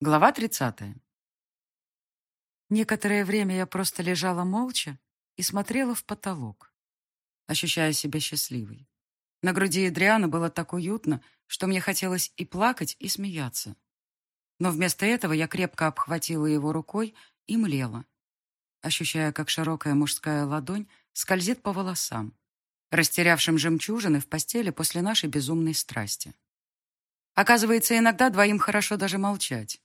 Глава 30. Некоторое время я просто лежала молча и смотрела в потолок, ощущая себя счастливой. На груди Эдриана было так уютно, что мне хотелось и плакать, и смеяться. Но вместо этого я крепко обхватила его рукой и млела, ощущая, как широкая мужская ладонь скользит по волосам, растерявшим жемчужины в постели после нашей безумной страсти. Оказывается, иногда двоим хорошо даже молчать.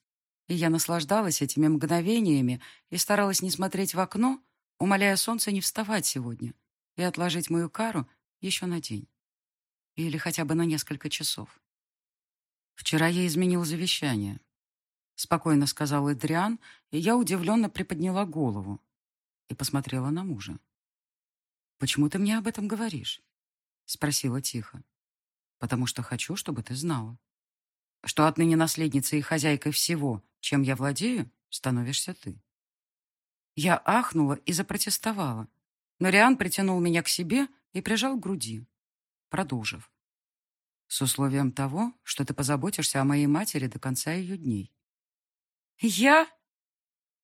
И я наслаждалась этими мгновениями и старалась не смотреть в окно, умоляя солнце не вставать сегодня и отложить мою кару еще на день. Или хотя бы на несколько часов. Вчера я изменил завещание. Спокойно сказал Эдриан, и я удивленно приподняла голову и посмотрела на мужа. «Почему ты мне об этом говоришь?» Спросила тихо. «Потому что хочу, чтобы ты знала что отныне наследницей и хозяйкой всего, чем я владею, становишься ты. Я ахнула и запротестовала, но Риан притянул меня к себе и прижал к груди, продолжив. С условием того, что ты позаботишься о моей матери до конца ее дней. Я?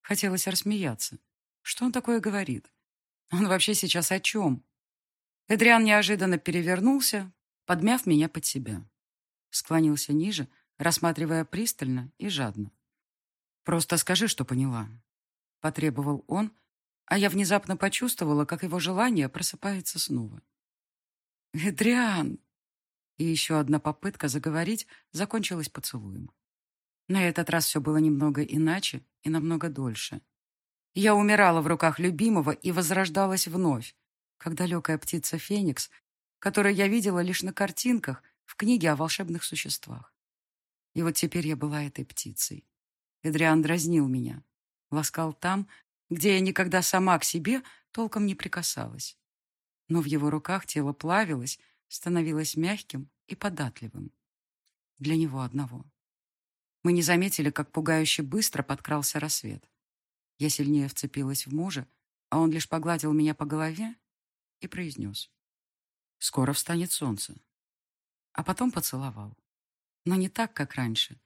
Хотелось рассмеяться. Что он такое говорит? Он вообще сейчас о чем? Эдриан неожиданно перевернулся, подмяв меня под себя. Склонился ниже, рассматривая пристально и жадно. «Просто скажи, что поняла», — потребовал он, а я внезапно почувствовала, как его желание просыпается снова. «Эдриан!» И еще одна попытка заговорить закончилась поцелуем. На этот раз все было немного иначе и намного дольше. Я умирала в руках любимого и возрождалась вновь, как далекая птица Феникс, которую я видела лишь на картинках в книге о волшебных существах. И вот теперь я была этой птицей. Эдриан дразнил меня. Ласкал там, где я никогда сама к себе толком не прикасалась. Но в его руках тело плавилось, становилось мягким и податливым. Для него одного. Мы не заметили, как пугающе быстро подкрался рассвет. Я сильнее вцепилась в мужа, а он лишь погладил меня по голове и произнес. «Скоро встанет солнце». А потом поцеловал но не так, как раньше.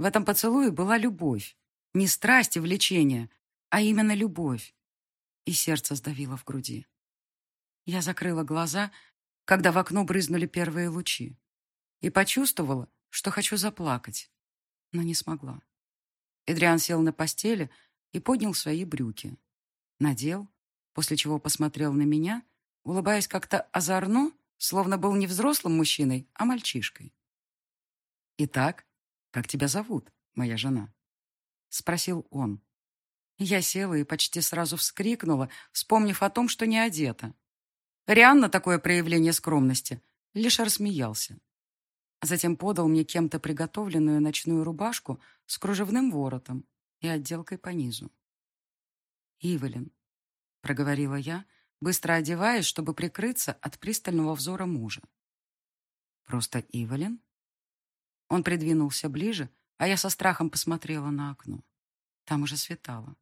В этом поцелуе была любовь. Не страсть и влечение, а именно любовь. И сердце сдавило в груди. Я закрыла глаза, когда в окно брызнули первые лучи, и почувствовала, что хочу заплакать, но не смогла. Эдриан сел на постели и поднял свои брюки. Надел, после чего посмотрел на меня, улыбаясь как-то озорно, словно был не взрослым мужчиной, а мальчишкой. «Итак, как тебя зовут, моя жена?» — спросил он. Я села и почти сразу вскрикнула, вспомнив о том, что не одета. Риан на такое проявление скромности лишь рассмеялся. Затем подал мне кем-то приготовленную ночную рубашку с кружевным воротом и отделкой по низу. «Ивелин», — проговорила я, быстро одеваясь, чтобы прикрыться от пристального взора мужа. «Просто Ивелин?» Он придвинулся ближе, а я со страхом посмотрела на окно. Там уже светало.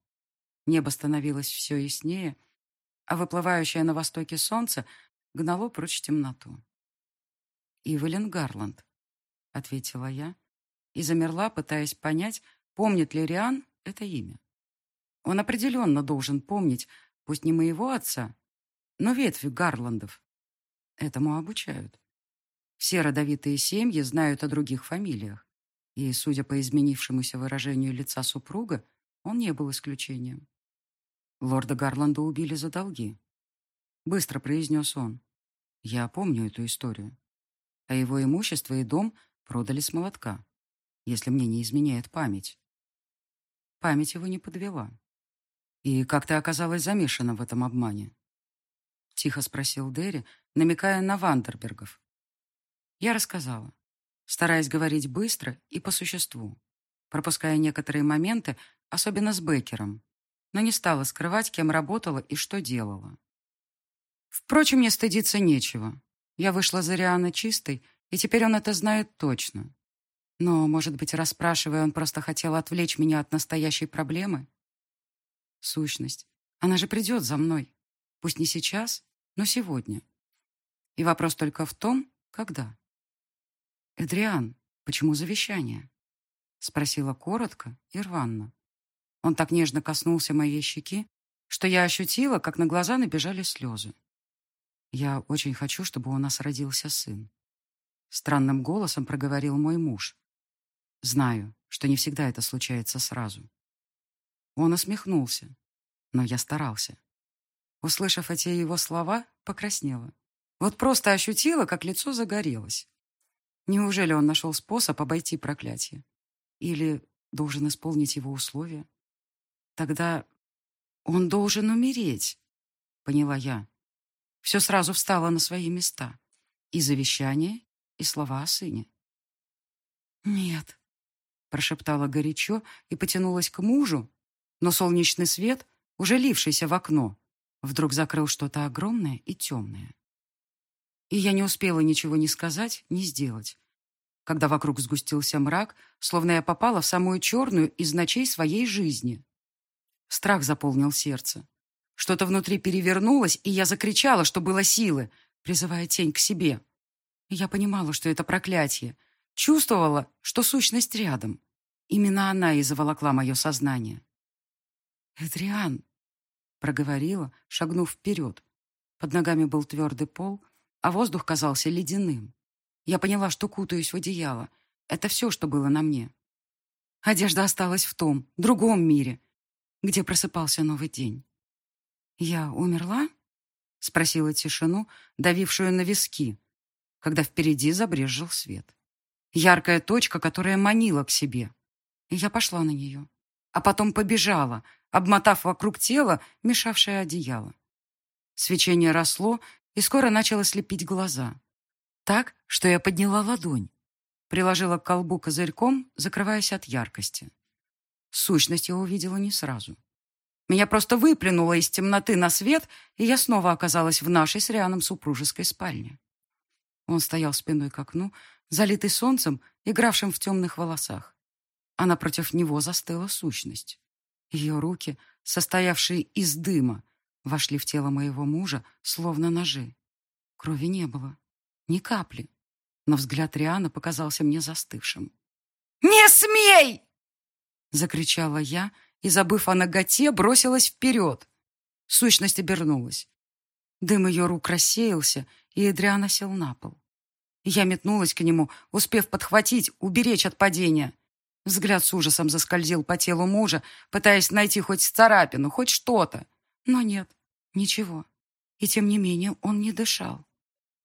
Небо становилось все яснее, а выплывающее на востоке солнце гнало прочь темноту. «Ивелин Гарланд», — ответила я, и замерла, пытаясь понять, помнит ли Риан это имя. Он определенно должен помнить, пусть не моего отца, но ветви Гарландов. Этому обучают. Все родовитые семьи знают о других фамилиях. И, судя по изменившемуся выражению лица супруга, он не был исключением. Лорда Гарланда убили за долги. Быстро произнес он. Я помню эту историю. А его имущество и дом продали с молотка, если мне не изменяет память. Память его не подвела. «И как ты оказалась замешана в этом обмане?» Тихо спросил Дерри, намекая на Вандербергов. Я рассказала, стараясь говорить быстро и по существу, пропуская некоторые моменты, особенно с Беккером, но не стала скрывать, кем работала и что делала. Впрочем, мне стыдиться нечего. Я вышла за Риана чистой, и теперь он это знает точно. Но, может быть, расспрашивая, он просто хотел отвлечь меня от настоящей проблемы? Сущность. Она же придет за мной. Пусть не сейчас, но сегодня. И вопрос только в том, когда. «Эдриан, почему завещание?» — спросила коротко и рванно. Он так нежно коснулся моей щеки, что я ощутила, как на глаза набежали слезы. Я очень хочу, чтобы у нас родился сын. Странным голосом проговорил мой муж. Знаю, что не всегда это случается сразу. Он усмехнулся, но я старался. Услышав эти его слова, покраснела. Вот просто ощутила, как лицо загорелось. Неужели он нашел способ обойти проклятие? Или должен исполнить его условия? Тогда он должен умереть, поняла я. Все сразу встало на свои места. И завещание, и слова о сыне. «Нет», — прошептала горячо и потянулась к мужу, но солнечный свет, уже лившийся в окно, вдруг закрыл что-то огромное и темное. И я не успела ничего ни сказать, ни сделать, когда вокруг сгустился мрак, словно я попала в самую черную из ночей своей жизни. Страх заполнил сердце. Что-то внутри перевернулось, и я закричала, что было силы, призывая тень к себе. я понимала, что это проклятие. Чувствовала, что сущность рядом. Именно она и заволокла мое сознание. «Эдриан», — проговорила, шагнув вперед. Под ногами был твердый пол, а воздух казался ледяным. Я поняла, что кутаюсь в одеяло. Это все, что было на мне. Одежда осталась в том, другом мире, где просыпался новый день. «Я умерла?» — спросила тишину, давившую на виски, когда впереди забрезжил свет. Яркая точка, которая манила к себе. Я пошла на нее. А потом побежала, обмотав вокруг тела мешавшее одеяло. Свечение росло и скоро начало слепить глаза. Так, что я подняла ладонь. Приложила к колбу козырьком, закрываясь от яркости. Сущность я увидела не сразу. Меня просто выплюнуло из темноты на свет, и я снова оказалась в нашей с Рианом супружеской спальне. Он стоял спиной к окну, залитый солнцем, игравшим в темных волосах. А напротив него застыла сущность. Ее руки, состоявшие из дыма, вошли в тело моего мужа, словно ножи. Крови не было. Ни капли. Но взгляд Риана показался мне застывшим. «Не смей!» Закричала я и, забыв о ноготе, бросилась вперед. Сущность обернулась. Дым ее рук рассеялся, и Эдриана сел на пол. Я метнулась к нему, успев подхватить, уберечь от падения. Взгляд с ужасом заскользил по телу мужа, пытаясь найти хоть царапину, хоть что-то. Но нет, ничего. И тем не менее он не дышал.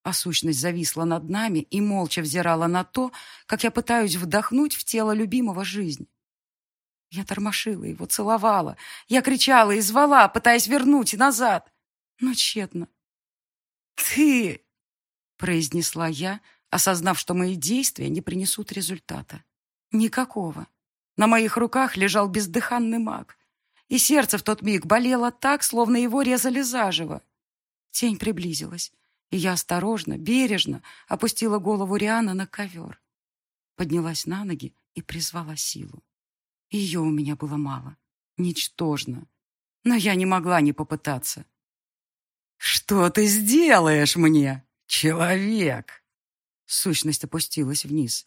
А сущность зависла над нами и молча взирала на то, как я пытаюсь вдохнуть в тело любимого жизнь. Я тормошила его, целовала. Я кричала и звала, пытаясь вернуть назад. Но тщетно. «Ты!» — произнесла я, осознав, что мои действия не принесут результата. Никакого. На моих руках лежал бездыханный маг. И сердце в тот миг болело так, словно его резали заживо. Тень приблизилась, и я осторожно, бережно опустила голову Риана на ковер. Поднялась на ноги и призвала силу. Ее у меня было мало. Ничтожно. Но я не могла не попытаться. «Что ты сделаешь мне, человек?» Сущность опустилась вниз.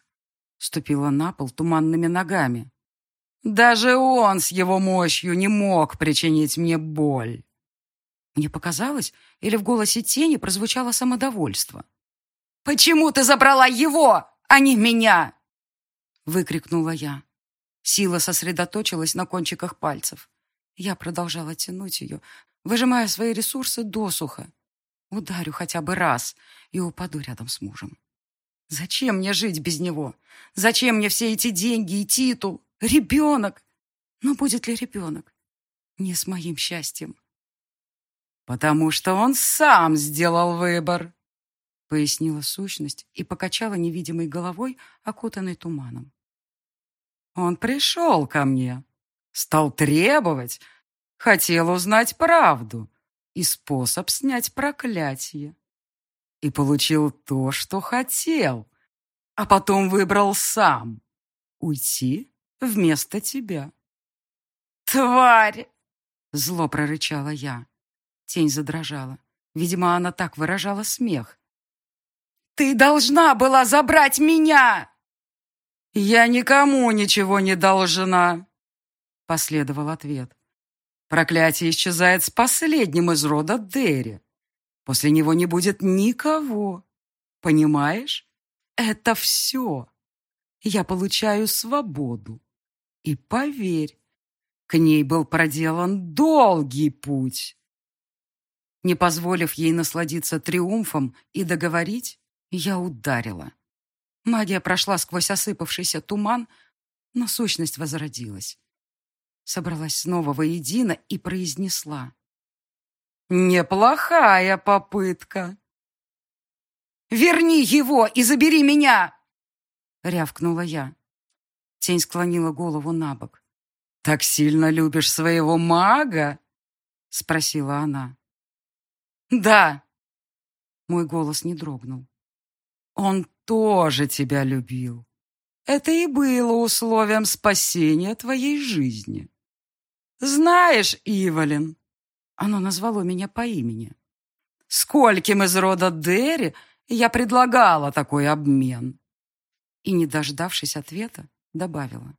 Ступила на пол туманными ногами. «Даже он с его мощью не мог причинить мне боль!» Мне показалось, или в голосе тени прозвучало самодовольство. «Почему ты забрала его, а не меня?» Выкрикнула я. Сила сосредоточилась на кончиках пальцев. Я продолжала тянуть ее, выжимая свои ресурсы досуха. Ударю хотя бы раз и упаду рядом с мужем. Зачем мне жить без него? Зачем мне все эти деньги и титул? Ребенок! Но будет ли ребенок? Не с моим счастьем. Потому что он сам сделал выбор, пояснила сущность и покачала невидимой головой, окутанной туманом. Он пришел ко мне, стал требовать, хотел узнать правду и способ снять проклятие. И получил то, что хотел, а потом выбрал сам уйти вместо тебя. «Тварь!» — зло прорычала я. Тень задрожала. Видимо, она так выражала смех. «Ты должна была забрать меня!» «Я никому ничего не должна!» Последовал ответ. «Проклятие исчезает с последним из рода Дерри. После него не будет никого. Понимаешь? Это все. Я получаю свободу. И поверь, к ней был проделан долгий путь. Не позволив ей насладиться триумфом и договорить, я ударила. Магия прошла сквозь осыпавшийся туман, но сущность возродилась. Собралась снова воедино и произнесла. «Неплохая попытка!» «Верни его и забери меня!» — рявкнула я. Тень склонила голову на бок. «Так сильно любишь своего мага?» — спросила она. «Да!» Мой голос не дрогнул. «Он тоже тебя любил. Это и было условием спасения твоей жизни. Знаешь, Ивалин, оно назвало меня по имени. Скольким из рода Дерри я предлагала такой обмен?» И, не дождавшись ответа, добавила.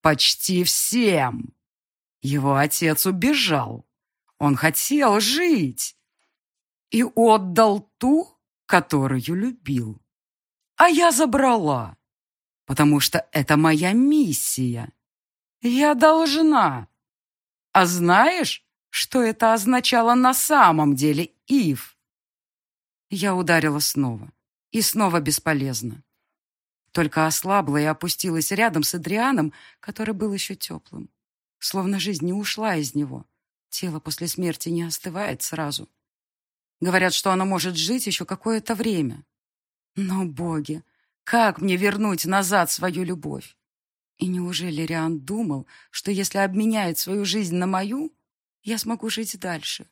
«Почти всем. Его отец убежал. Он хотел жить и отдал ту, которую любил. А я забрала, потому что это моя миссия. Я должна. А знаешь, что это означало на самом деле, Ив?» Я ударила снова. И снова бесполезно. Только ослабла и опустилась рядом с Адрианом, который был еще теплым. Словно жизнь не ушла из него. Тело после смерти не остывает сразу. Говорят, что оно может жить еще какое-то время. Но, боги, как мне вернуть назад свою любовь? И неужели Риан думал, что если обменяет свою жизнь на мою, я смогу жить дальше?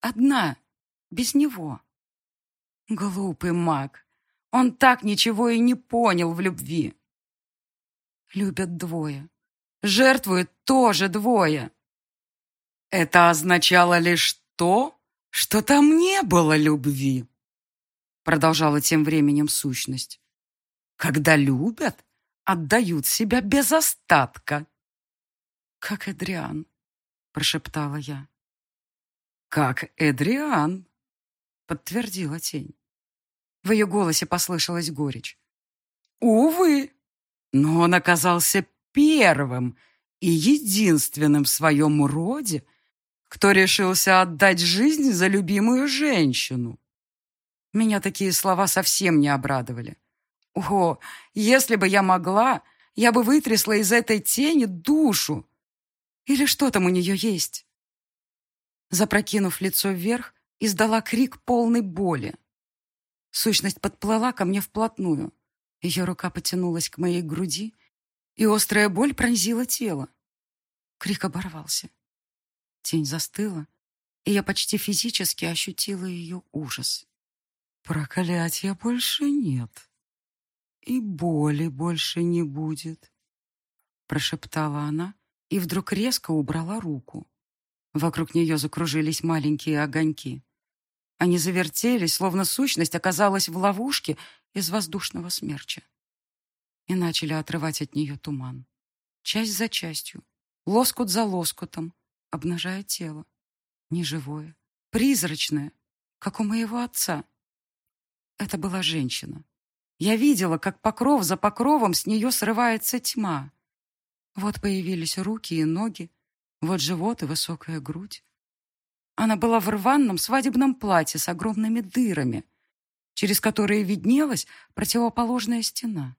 Одна, без него. Глупый маг. Он так ничего и не понял в любви. Любят двое. Жертвуют тоже двое. Это означало лишь то, что там не было любви. Продолжала тем временем сущность. Когда любят, отдают себя без остатка. Как Эдриан, прошептала я. Как Эдриан, подтвердила тень. В ее голосе послышалась горечь. Увы, но он оказался первым и единственным в своем роде, кто решился отдать жизнь за любимую женщину. Меня такие слова совсем не обрадовали. О, если бы я могла, я бы вытрясла из этой тени душу. Или что там у нее есть? Запрокинув лицо вверх, издала крик полной боли. Сущность подплыла ко мне вплотную. Ее рука потянулась к моей груди, и острая боль пронзила тело. Крик оборвался. Тень застыла, и я почти физически ощутила ее ужас. Проклятия больше нет. И боли больше не будет, прошептала она и вдруг резко убрала руку. Вокруг нее закружились маленькие огоньки. Они завертелись, словно сущность оказалась в ловушке из воздушного смерча. И начали отрывать от нее туман. Часть за частью, лоскут за лоскутом, обнажая тело. Неживое, призрачное, как у моего отца. Это была женщина. Я видела, как покров за покровом с нее срывается тьма. Вот появились руки и ноги, вот живот и высокая грудь. Она была в рваном свадебном платье с огромными дырами, через которые виднелась противоположная стена.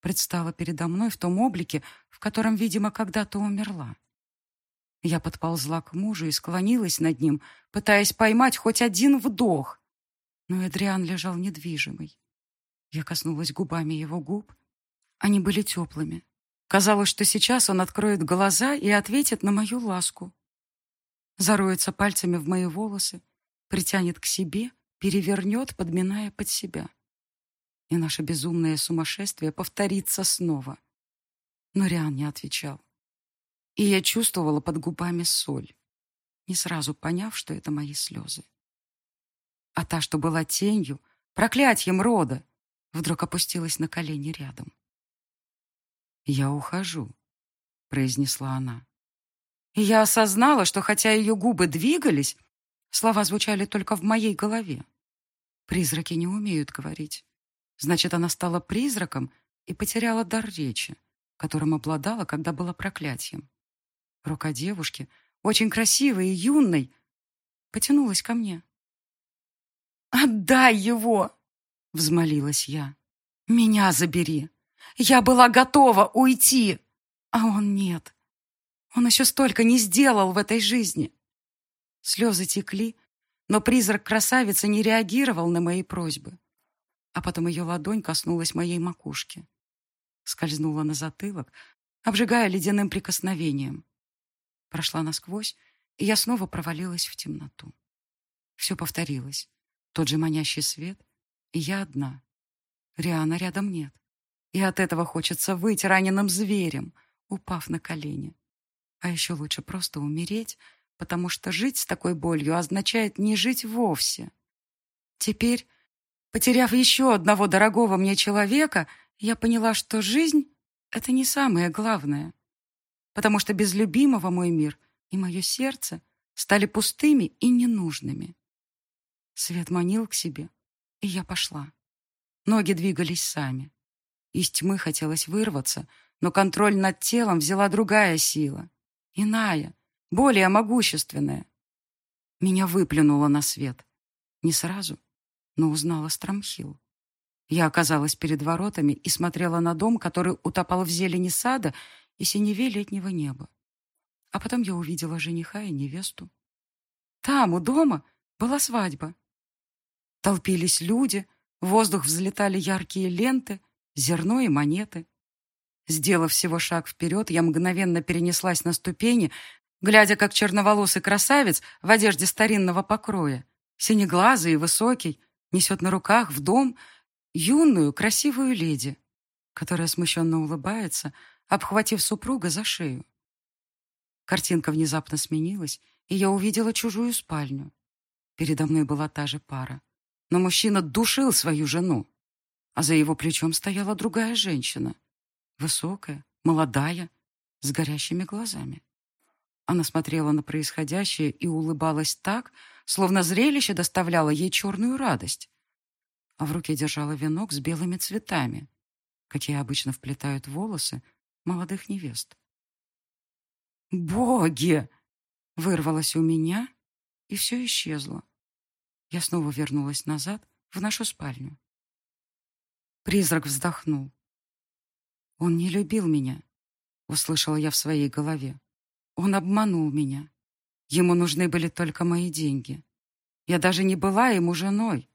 Предстала передо мной в том облике, в котором, видимо, когда-то умерла. Я подползла к мужу и склонилась над ним, пытаясь поймать хоть один вдох. Но Эдриан лежал недвижимый. Я коснулась губами его губ. Они были теплыми. Казалось, что сейчас он откроет глаза и ответит на мою ласку. Зароется пальцами в мои волосы, притянет к себе, перевернет, подминая под себя. И наше безумное сумасшествие повторится снова. Но Риан не отвечал и я чувствовала под губами соль, не сразу поняв, что это мои слезы. А та, что была тенью, проклятием рода, вдруг опустилась на колени рядом. «Я ухожу», — произнесла она. Я осознала, что хотя ее губы двигались, слова звучали только в моей голове. Призраки не умеют говорить. Значит, она стала призраком и потеряла дар речи, которым обладала, когда была проклятием. Рука девушки, очень красивой и юной, потянулась ко мне. «Отдай его!» — взмолилась я. «Меня забери! Я была готова уйти, а он нет. Он еще столько не сделал в этой жизни!» Слезы текли, но призрак красавицы не реагировал на мои просьбы. А потом ее ладонь коснулась моей макушки. Скользнула на затылок, обжигая ледяным прикосновением. Прошла насквозь, и я снова провалилась в темноту. Все повторилось. Тот же манящий свет, и я одна. Риана рядом нет. И от этого хочется выйти раненым зверем, упав на колени. А еще лучше просто умереть, потому что жить с такой болью означает не жить вовсе. Теперь, потеряв еще одного дорогого мне человека, я поняла, что жизнь — это не самое главное. Потому что без любимого мой мир и мое сердце стали пустыми и ненужными. Свет манил к себе, и я пошла. Ноги двигались сами. Из тьмы хотелось вырваться, но контроль над телом взяла другая сила. Иная, более могущественная. Меня выплюнуло на свет. Не сразу, но узнала Страмхил. Я оказалась перед воротами и смотрела на дом, который утопал в зелени сада и синеве летнего неба. А потом я увидела жениха и невесту. Там, у дома, была свадьба. Толпились люди, в воздух взлетали яркие ленты, зерно и монеты. Сделав всего шаг вперед, я мгновенно перенеслась на ступени, глядя, как черноволосый красавец в одежде старинного покроя, синеглазый и высокий, несет на руках в дом юную, красивую леди, которая смущенно улыбается, обхватив супруга за шею. Картинка внезапно сменилась, и я увидела чужую спальню. Передо мной была та же пара. Но мужчина душил свою жену, а за его плечом стояла другая женщина. Высокая, молодая, с горящими глазами. Она смотрела на происходящее и улыбалась так, словно зрелище доставляло ей черную радость. А в руке держала венок с белыми цветами, какие обычно вплетают волосы молодых невест. «Боги!» — вырвалось у меня, и все исчезло. Я снова вернулась назад, в нашу спальню. Призрак вздохнул. «Он не любил меня», — услышала я в своей голове. Он обманул меня. Ему нужны были только мои деньги. Я даже не была ему женой,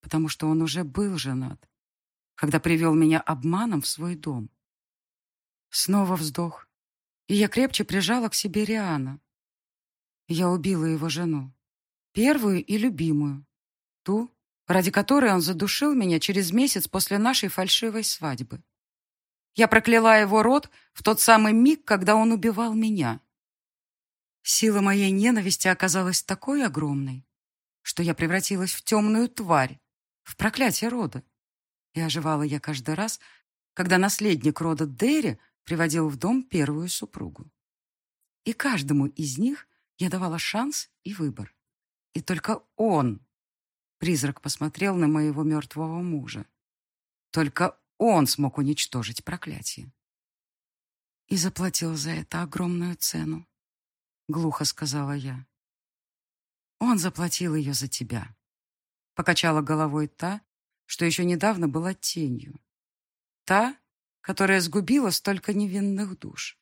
потому что он уже был женат, когда привел меня обманом в свой дом. Снова вздох, и я крепче прижала к себе Риана. Я убила его жену, первую и любимую, ту, ради которой он задушил меня через месяц после нашей фальшивой свадьбы. Я прокляла его род в тот самый миг, когда он убивал меня. Сила моей ненависти оказалась такой огромной, что я превратилась в темную тварь, в проклятие рода. И оживала я каждый раз, когда наследник рода Дерри приводил в дом первую супругу. И каждому из них я давала шанс и выбор. И только он, призрак посмотрел на моего мертвого мужа, только он смог уничтожить проклятие. И заплатил за это огромную цену глухо сказала я. Он заплатил ее за тебя. Покачала головой та, что еще недавно была тенью. Та, которая сгубила столько невинных душ.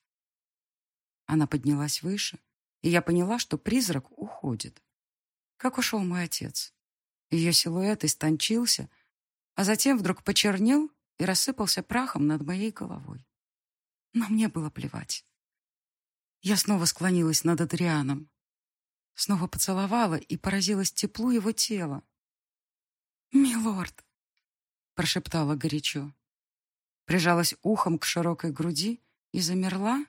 Она поднялась выше, и я поняла, что призрак уходит. Как ушел мой отец. Ее силуэт истончился, а затем вдруг почернел и рассыпался прахом над моей головой. Но мне было плевать. Я снова склонилась над Адрианом. Снова поцеловала и поразилась теплу его тела. «Милорд!» — прошептала горячо. Прижалась ухом к широкой груди и замерла,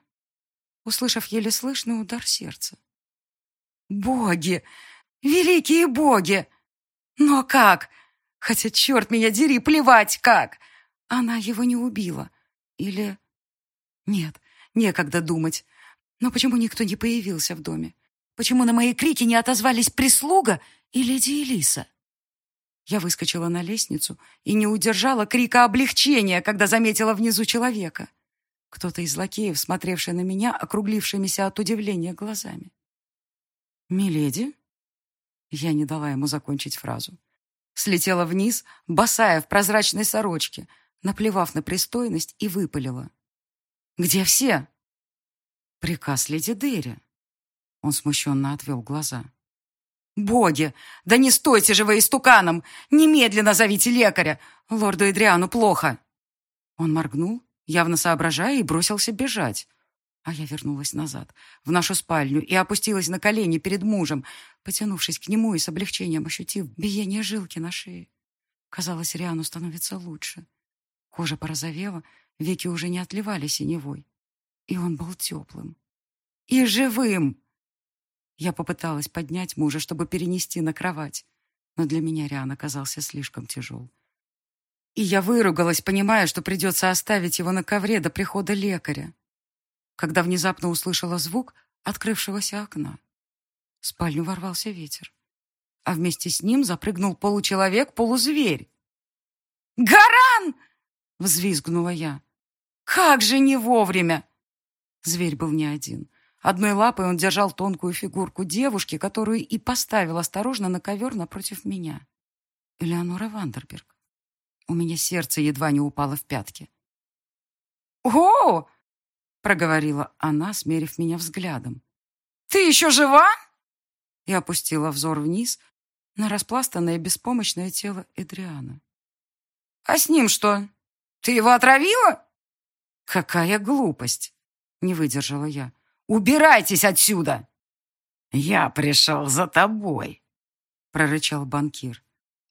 услышав еле слышный удар сердца. «Боги! Великие боги! Но как? Хотя, черт меня дери, плевать как! Она его не убила. Или Нет, некогда думать. Но почему никто не появился в доме? Почему на мои крики не отозвались прислуга и леди Элиса? Я выскочила на лестницу и не удержала крика облегчения, когда заметила внизу человека. Кто-то из лакеев, смотревший на меня, округлившимися от удивления глазами. «Миледи?» Я не дала ему закончить фразу. Слетела вниз, босая в прозрачной сорочке, наплевав на пристойность, и выпалила. «Где все?» «Приказ леди Дерри». Он смущенно отвел глаза. «Боги! Да не стойте же вы истуканом! Немедленно зовите лекаря! Лорду Эдриану плохо!» Он моргнул, явно соображая, и бросился бежать. А я вернулась назад, в нашу спальню, и опустилась на колени перед мужем, потянувшись к нему и с облегчением ощутив биение жилки на шее. Казалось, Риану становится лучше. Кожа порозовела, веки уже не отливали синевой. И он был теплым. И живым! Я попыталась поднять мужа, чтобы перенести на кровать, но для меня Риан оказался слишком тяжел. И я выругалась, понимая, что придется оставить его на ковре до прихода лекаря, когда внезапно услышала звук открывшегося окна. В спальню ворвался ветер, а вместе с ним запрыгнул получеловек, полузверь. «Гаран!» — взвизгнула я. «Как же не вовремя!» Зверь был не один. Одной лапой он держал тонкую фигурку девушки, которую и поставил осторожно на ковер напротив меня. Элеонора Вандерберг. У меня сердце едва не упало в пятки. «О!» — проговорила она, смерив меня взглядом. «Ты еще жива?» И опустила взор вниз на распластанное беспомощное тело Эдриана. «А с ним что? Ты его отравила?» «Какая глупость!» — не выдержала я. «Убирайтесь отсюда!» «Я пришел за тобой», — прорычал банкир.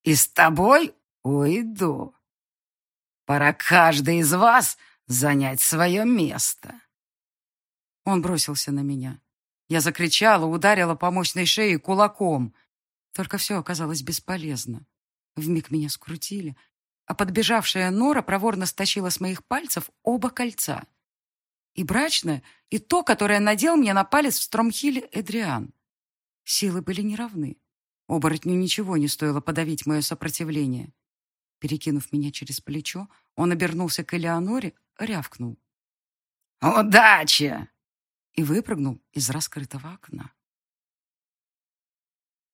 «И с тобой уйду. Пора каждый из вас занять свое место». Он бросился на меня. Я закричала, ударила по мощной шее кулаком. Только все оказалось бесполезно. Вмиг меня скрутили, а подбежавшая Нора проворно стащила с моих пальцев оба кольца — и брачное, и то, которое надел мне на палец в Стромхиле Эдриан. Силы были неравны. Оборотню ничего не стоило подавить мое сопротивление. Перекинув меня через плечо, он обернулся к Элеоноре, рявкнул. «Удачи!» и выпрыгнул из раскрытого окна.